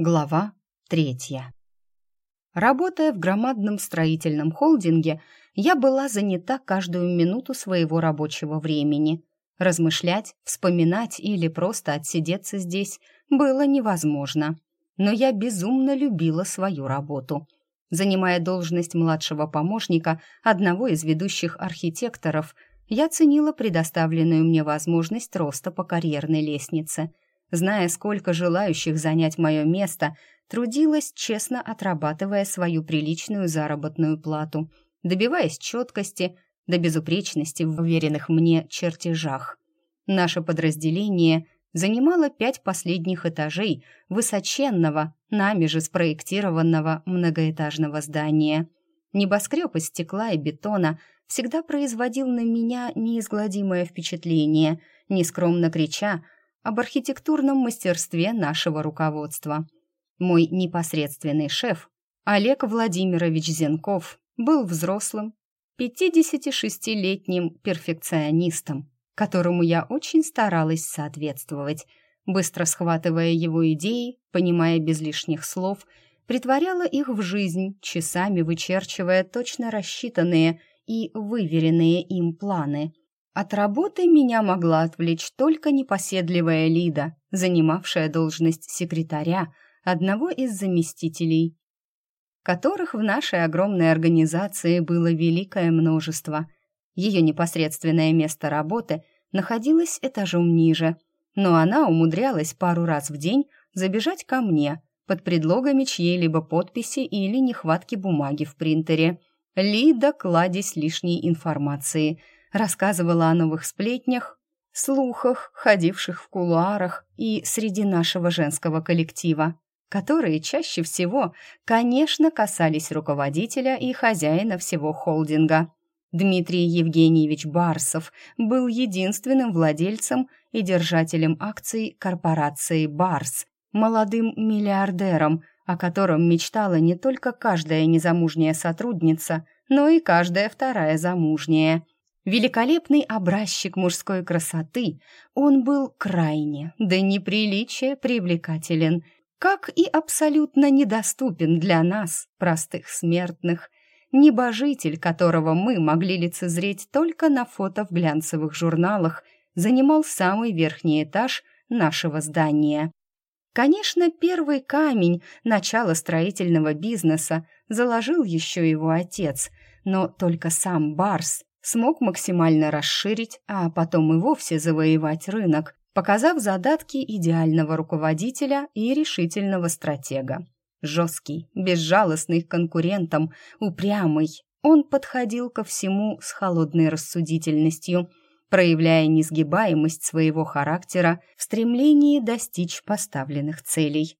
Глава третья. Работая в громадном строительном холдинге, я была занята каждую минуту своего рабочего времени. Размышлять, вспоминать или просто отсидеться здесь было невозможно. Но я безумно любила свою работу. Занимая должность младшего помощника одного из ведущих архитекторов, я ценила предоставленную мне возможность роста по карьерной лестнице – зная, сколько желающих занять мое место, трудилась, честно отрабатывая свою приличную заработную плату, добиваясь четкости до безупречности в уверенных мне чертежах. Наше подразделение занимало пять последних этажей высоченного, нами же спроектированного многоэтажного здания. Небоскреб из стекла и бетона всегда производил на меня неизгладимое впечатление, нескромно крича об архитектурном мастерстве нашего руководства. Мой непосредственный шеф, Олег Владимирович Зенков, был взрослым, 56-летним перфекционистом, которому я очень старалась соответствовать, быстро схватывая его идеи, понимая без лишних слов, притворяла их в жизнь, часами вычерчивая точно рассчитанные и выверенные им планы – от работы меня могла отвлечь только непоседливая Лида, занимавшая должность секретаря одного из заместителей, которых в нашей огромной организации было великое множество. Ее непосредственное место работы находилось этажом ниже, но она умудрялась пару раз в день забежать ко мне под предлогами чьей-либо подписи или нехватки бумаги в принтере. Лида кладезь лишней информации – рассказывала о новых сплетнях, слухах, ходивших в кулуарах и среди нашего женского коллектива, которые чаще всего, конечно, касались руководителя и хозяина всего холдинга. Дмитрий Евгеньевич Барсов был единственным владельцем и держателем акций корпорации «Барс», молодым миллиардером, о котором мечтала не только каждая незамужняя сотрудница, но и каждая вторая замужняя – великолепный образчик мужской красоты, он был крайне, да неприличие привлекателен, как и абсолютно недоступен для нас, простых смертных, небожитель, которого мы могли лицезреть только на фото в глянцевых журналах, занимал самый верхний этаж нашего здания. Конечно, первый камень начала строительного бизнеса заложил еще его отец, но только сам Барс смог максимально расширить, а потом и вовсе завоевать рынок, показав задатки идеального руководителя и решительного стратега. Жесткий, безжалостный к конкурентам, упрямый, он подходил ко всему с холодной рассудительностью, проявляя несгибаемость своего характера в стремлении достичь поставленных целей.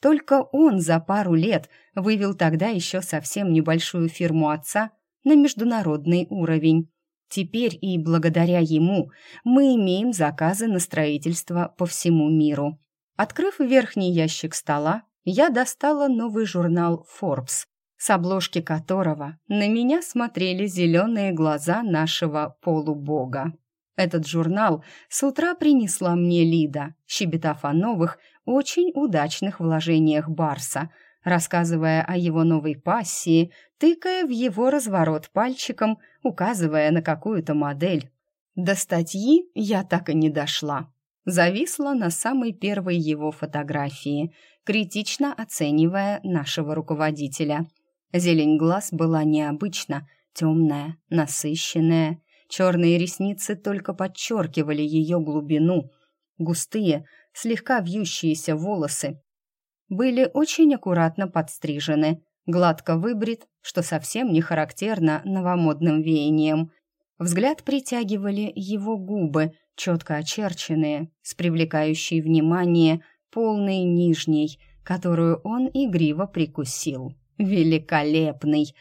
Только он за пару лет вывел тогда еще совсем небольшую фирму отца на международный уровень. Теперь и благодаря ему мы имеем заказы на строительство по всему миру. Открыв верхний ящик стола, я достала новый журнал Forbes, с обложки которого на меня смотрели зеленые глаза нашего полубога. Этот журнал с утра принесла мне Лида, щебетав о новых, очень удачных вложениях Барса – рассказывая о его новой пассии, тыкая в его разворот пальчиком, указывая на какую-то модель. До статьи я так и не дошла. Зависла на самой первой его фотографии, критично оценивая нашего руководителя. Зелень глаз была необычна, темная, насыщенная. Черные ресницы только подчеркивали ее глубину. Густые, слегка вьющиеся волосы были очень аккуратно подстрижены, гладко выбрит, что совсем не характерно новомодным веяниям. Взгляд притягивали его губы, четко очерченные, с привлекающей внимание полной нижней, которую он игриво прикусил. Великолепный!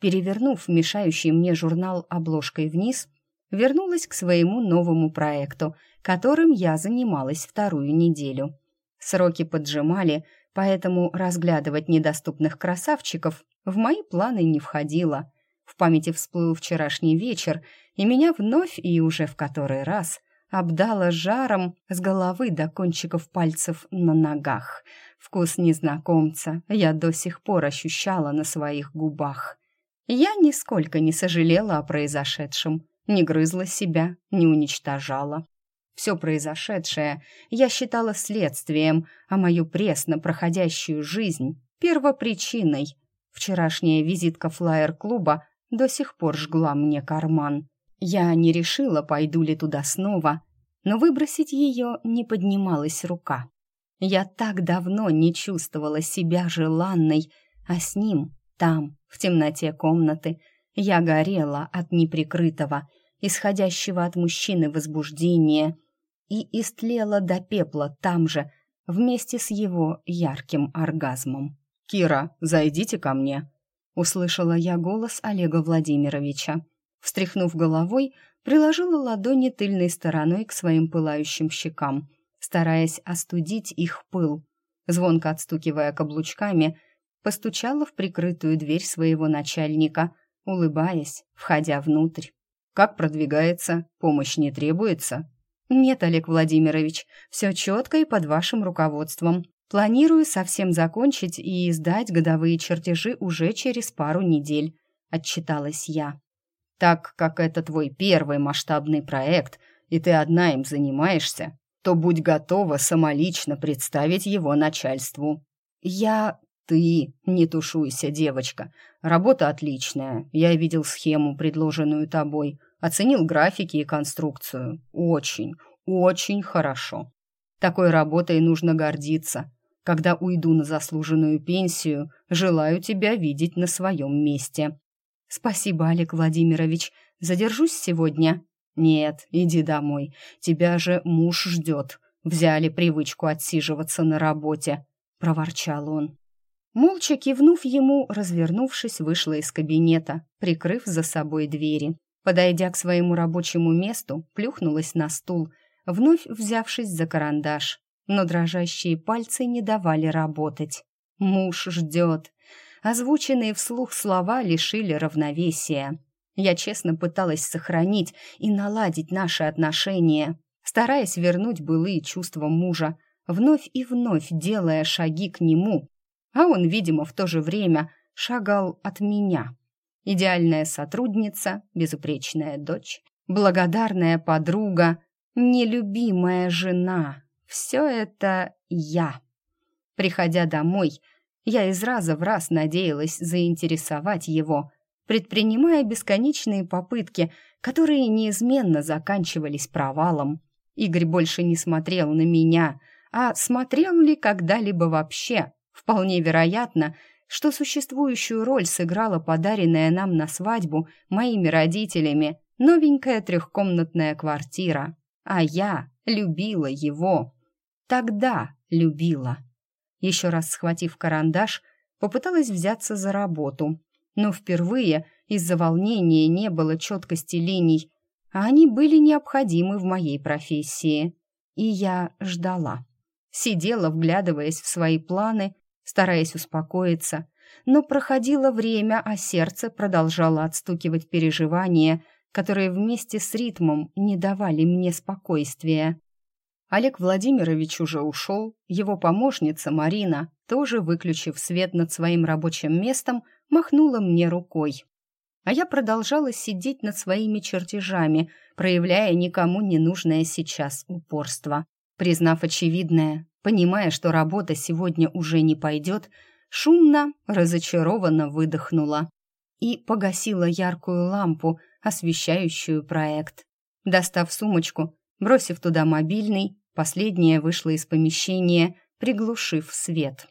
Перевернув мешающий мне журнал обложкой вниз, вернулась к своему новому проекту, которым я занималась вторую неделю. Сроки поджимали, поэтому разглядывать недоступных красавчиков в мои планы не входило. В памяти всплыл вчерашний вечер, и меня вновь и уже в который раз обдало жаром с головы до кончиков пальцев на ногах. Вкус незнакомца я до сих пор ощущала на своих губах. Я нисколько не сожалела о произошедшем, не грызла себя, не уничтожала. Все произошедшее я считала следствием, а мою пресно проходящую жизнь — первопричиной. Вчерашняя визитка флаер-клуба до сих пор жгла мне карман. Я не решила, пойду ли туда снова, но выбросить ее не поднималась рука. Я так давно не чувствовала себя желанной, а с ним, там, в темноте комнаты, я горела от неприкрытого, исходящего от мужчины возбуждения, и истлела до пепла там же, вместе с его ярким оргазмом. «Кира, зайдите ко мне», — услышала я голос Олега Владимировича. Встряхнув головой, приложила ладони тыльной стороной к своим пылающим щекам, стараясь остудить их пыл. Звонко отстукивая каблучками, постучала в прикрытую дверь своего начальника, улыбаясь, входя внутрь. «Как продвигается? Помощь не требуется?» «Нет, Олег Владимирович, все четко и под вашим руководством. Планирую совсем закончить и издать годовые чертежи уже через пару недель», — отчиталась я. «Так как это твой первый масштабный проект, и ты одна им занимаешься, то будь готова самолично представить его начальству». «Я...» «Ты, не тушуйся, девочка. Работа отличная. Я видел схему, предложенную тобой. Оценил графики и конструкцию. Очень, очень хорошо. Такой работой нужно гордиться. Когда уйду на заслуженную пенсию, желаю тебя видеть на своем месте. Спасибо, Олег Владимирович. Задержусь сегодня? Нет, иди домой. Тебя же муж ждет. Взяли привычку отсиживаться на работе, проворчал он. Молча кивнув ему, развернувшись, вышла из кабинета, прикрыв за собой двери. Подойдя к своему рабочему месту, плюхнулась на стул, вновь взявшись за карандаш. Но дрожащие пальцы не давали работать. «Муж ждет». Озвученные вслух слова лишили равновесия. Я честно пыталась сохранить и наладить наши отношения, стараясь вернуть былые чувства мужа, вновь и вновь делая шаги к нему, а он, видимо, в то же время шагал от меня. Идеальная сотрудница, безупречная дочь, благодарная подруга, нелюбимая жена. Все это я. Приходя домой, я из раза в раз надеялась заинтересовать его, предпринимая бесконечные попытки, которые неизменно заканчивались провалом. Игорь больше не смотрел на меня, а смотрел ли когда-либо вообще. Вполне вероятно, что существующую роль сыграла подаренная нам на свадьбу моими родителями новенькая трехкомнатная квартира. А я любила его. Тогда любила. Еще раз схватив карандаш, попыталась взяться за работу. Но впервые из-за волнения не было четкости линий, а они были необходимы в моей профессии. И я ждала. Сидела, вглядываясь в свои планы стараясь успокоиться, но проходило время, а сердце продолжало отстукивать переживания, которые вместе с ритмом не давали мне спокойствия. Олег Владимирович уже ушел, его помощница Марина, тоже выключив свет над своим рабочим местом, махнула мне рукой. А я продолжала сидеть над своими чертежами, проявляя никому не нужное сейчас упорство. Признав очевидное, Понимая, что работа сегодня уже не пойдет, шумно, разочарованно выдохнула и погасила яркую лампу, освещающую проект. Достав сумочку, бросив туда мобильный, последняя вышла из помещения, приглушив свет.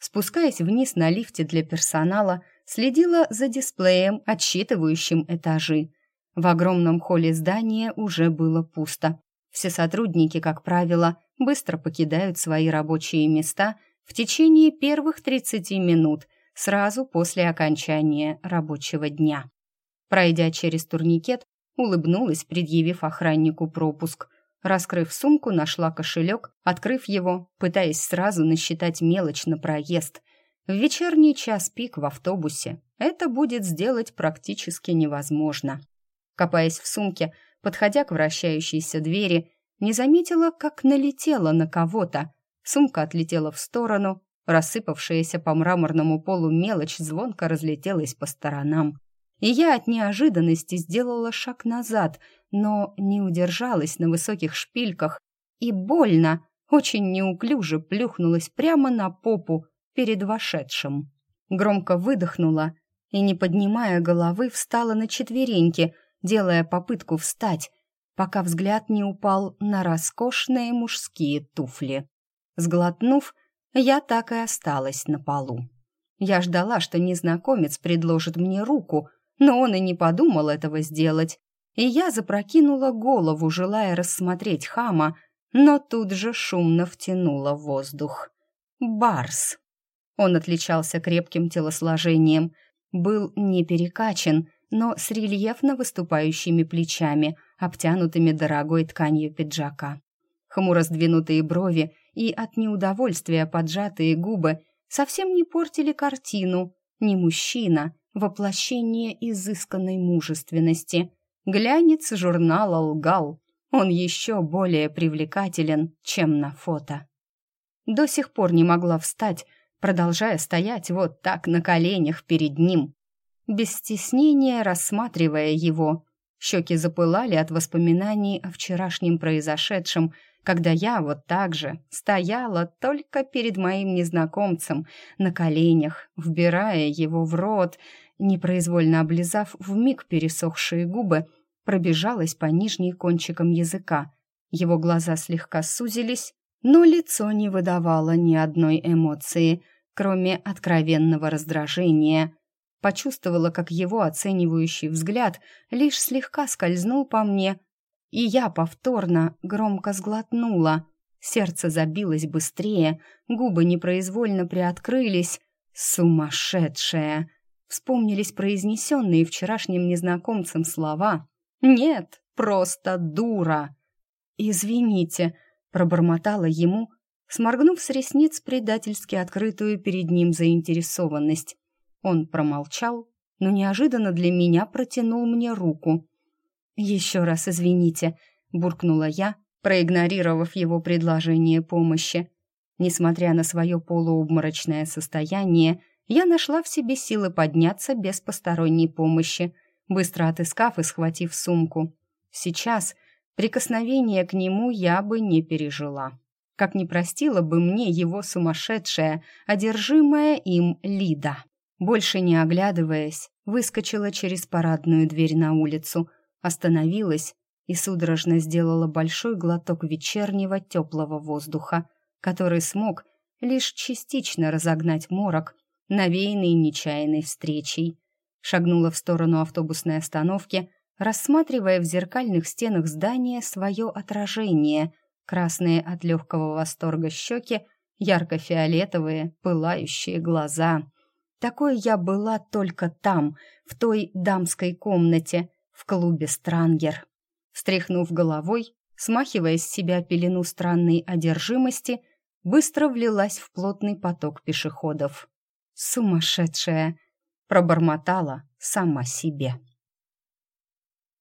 Спускаясь вниз на лифте для персонала, следила за дисплеем, отсчитывающим этажи. В огромном холле здания уже было пусто. Все сотрудники, как правило, быстро покидают свои рабочие места в течение первых 30 минут сразу после окончания рабочего дня. Пройдя через турникет, улыбнулась, предъявив охраннику пропуск. Раскрыв сумку, нашла кошелек, открыв его, пытаясь сразу насчитать мелочь на проезд. В вечерний час пик в автобусе это будет сделать практически невозможно. Копаясь в сумке, подходя к вращающейся двери, не заметила, как налетела на кого-то. Сумка отлетела в сторону, рассыпавшаяся по мраморному полу мелочь звонко разлетелась по сторонам. И я от неожиданности сделала шаг назад, но не удержалась на высоких шпильках и больно, очень неуклюже плюхнулась прямо на попу перед вошедшим. Громко выдохнула и, не поднимая головы, встала на четвереньки, делая попытку встать, пока взгляд не упал на роскошные мужские туфли. Сглотнув, я так и осталась на полу. Я ждала, что незнакомец предложит мне руку, но он и не подумал этого сделать, и я запрокинула голову, желая рассмотреть хама, но тут же шумно втянула воздух. Барс. Он отличался крепким телосложением, был не перекачан, но с рельефно выступающими плечами, обтянутыми дорогой тканью пиджака. Хмуро сдвинутые брови и от неудовольствия поджатые губы совсем не портили картину. Не мужчина, воплощение изысканной мужественности. Глянец журнала лгал. Он еще более привлекателен, чем на фото. До сих пор не могла встать, продолжая стоять вот так на коленях перед ним, без стеснения рассматривая его. Щеки запылали от воспоминаний о вчерашнем произошедшем, когда я вот так же стояла только перед моим незнакомцем на коленях, вбирая его в рот, непроизвольно облизав вмиг пересохшие губы, пробежалась по нижней кончикам языка. Его глаза слегка сузились, но лицо не выдавало ни одной эмоции, кроме откровенного раздражения. Почувствовала, как его оценивающий взгляд лишь слегка скользнул по мне, и я повторно громко сглотнула. Сердце забилось быстрее, губы непроизвольно приоткрылись. Сумасшедшая! Вспомнились произнесенные вчерашним незнакомцем слова. «Нет, просто дура!» «Извините», — пробормотала ему, сморгнув с ресниц предательски открытую перед ним заинтересованность. Он промолчал, но неожиданно для меня протянул мне руку. «Еще раз извините», — буркнула я, проигнорировав его предложение помощи. Несмотря на свое полуобморочное состояние, я нашла в себе силы подняться без посторонней помощи, быстро отыскав и схватив сумку. Сейчас прикосновение к нему я бы не пережила. Как не простила бы мне его сумасшедшая, одержимая им Лида. Больше не оглядываясь, выскочила через парадную дверь на улицу — остановилась и судорожно сделала большой глоток вечернего теплого воздуха, который смог лишь частично разогнать морок, навеянный нечаянной встречей. Шагнула в сторону автобусной остановки, рассматривая в зеркальных стенах здания свое отражение, красные от легкого восторга щеки, ярко-фиолетовые, пылающие глаза. Такой я была только там, в той дамской комнате, в клубе «Странгер». Встряхнув головой, смахивая с себя пелену странной одержимости, быстро влилась в плотный поток пешеходов. «Сумасшедшая!» — пробормотала сама себе.